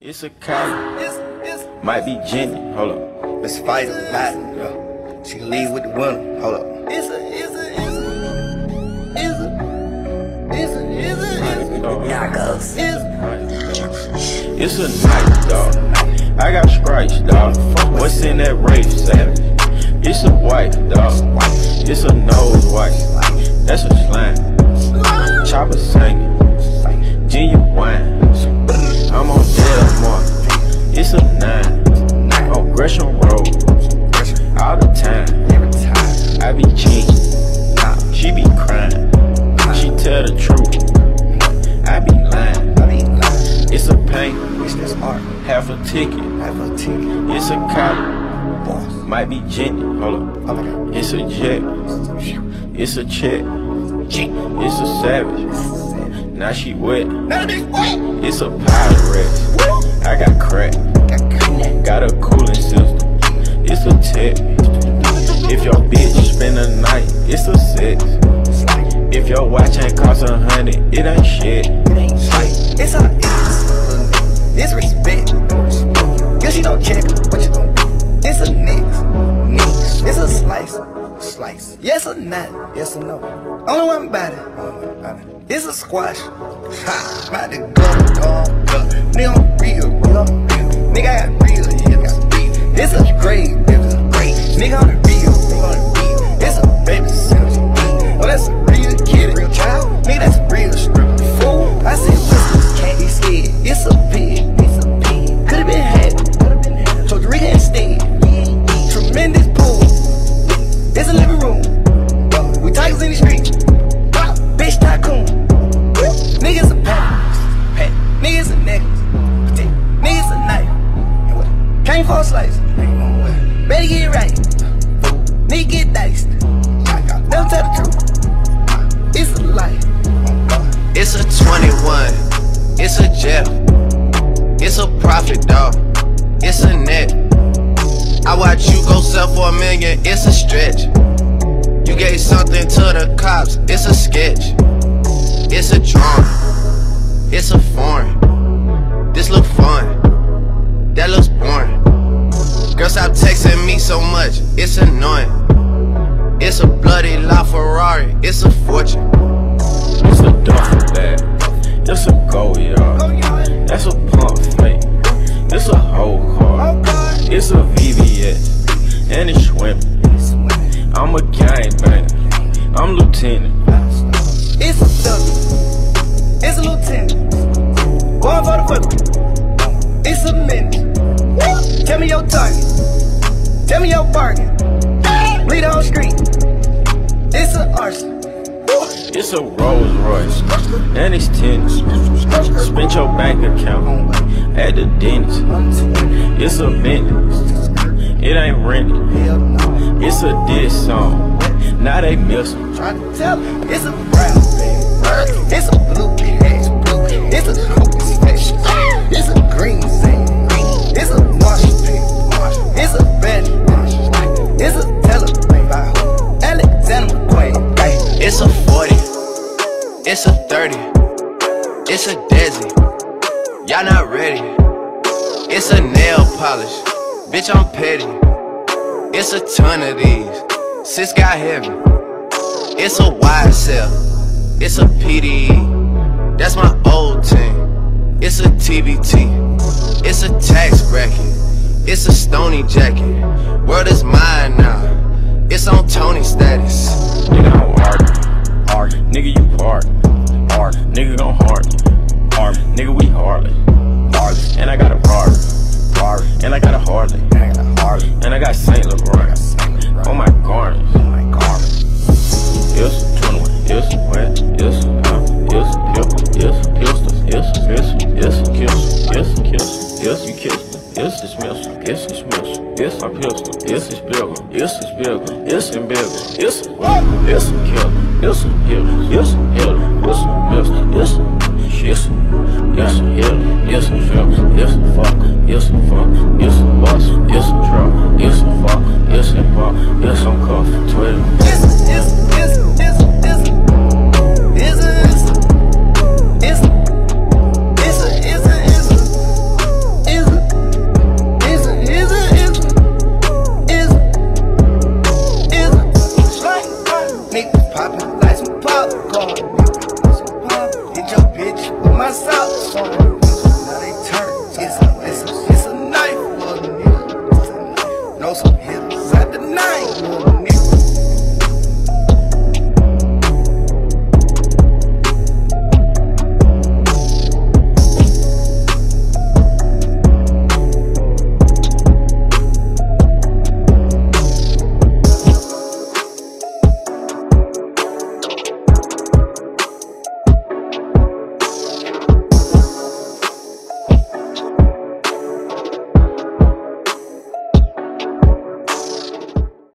It's a cat. Might be Jenny. Hold up. Let's fight a battle. Yeah. She can leave with the winner. Hold up. It's a, it's a, it's a, it's a, it's a, it's a, it's a. Narcos. It's It's a night, dog. I got stripes, dog. What's in that rape savage? It's a white, dog. It's a nose white. That's a slang. Chopper singing. Genuine. I'm on. It's a nine. On Gresham Road. All the time. every time. I be cheating. She be crying. She tell the truth. I be lying. I be lying. It's a pain. It's this art. Half a ticket. Half a ticket. It's a cop. Boss. Might be Jenny. Hold up. It's a jet. It's a check. It's a savage. Now she wet. None of wet. It's a pirate. I got crack. Got a cooling system. It's a tech. If your bitch spend the night, it's a sex. If your watch ain't cost a hundred, it ain't shit. it ain't like, it's is. It's respect. Not? Yes or no? Only one it. Only. It's a squash. Ha. About to go, dog. Nigga, real, real. Nigga, I got real hips. It's a great. Nigga, I'm real. It's a baby what? Came for a slice. Better get right. Nigga get diced. Never tell the truth. It's a lie. It's a 21, it's a jet, it's a profit dog, it's a net. I watch you go sell for a million, it's a stretch. You gave something to the cops, it's a sketch. It's a drawing, it's a foreign. This look fun, that looks boring. Girl, stop texting me so much, it's annoying. It's a bloody LaFerrari, it's a fortune. It's a duffel bag. It's a Goyard. That's a pump fake. It's a whole car. It's a VVS. And it's swimming. I'm a gangbanger. I'm lieutenant. Tell me your bargain. Bleed on street. It's an arson. It's a Rolls Royce. And it's tennis. Spent your bank account at the dentist. It's a Bentley. It ain't rented. It's a diss song. Now they miss 'em. Try to tell her. It's a brown. It's a blue. It's a 40, it's a 30, it's a Desi. Y'all not ready. It's a nail polish, bitch, I'm petty. It's a ton of these, sis got heavy. It's a wide YSL, it's a PDE. That's my old team. It's a TBT, it's a tax bracket, it's a stony jacket. World is mine now, it's on Tony status. You know. Nigga, you part. Hard. Nigga, gon' hard. Hard. Nigga, we Harley. Harley. And I got a Harley. Harley. And I got a Harley. Harley. And I got Saint Laurent. Oh my garments. Oh my garments. Yes, 21. Yes, wet. Yes, uh, yes, hip. Yes, pistol. Yes, yes, yes, kiss. Yes, kiss. Yes, you kiss. Yes, it's missile. Yes, it's missile. Yes, my pistol. Yes, it's bigger. Yes, it's bigger. Yes, and bigger. Yes, yes, killer. Yes. Yes. Yes. Yes, yes, yes, hitter. Yes, film. Yes, fuck. Yes, fuck. Yes, boss. Yes, truck. Yes, fuck. Yes, fuck. Yes, I'm cuffed. Twitter. It's a, it's a, know some hitters at the night.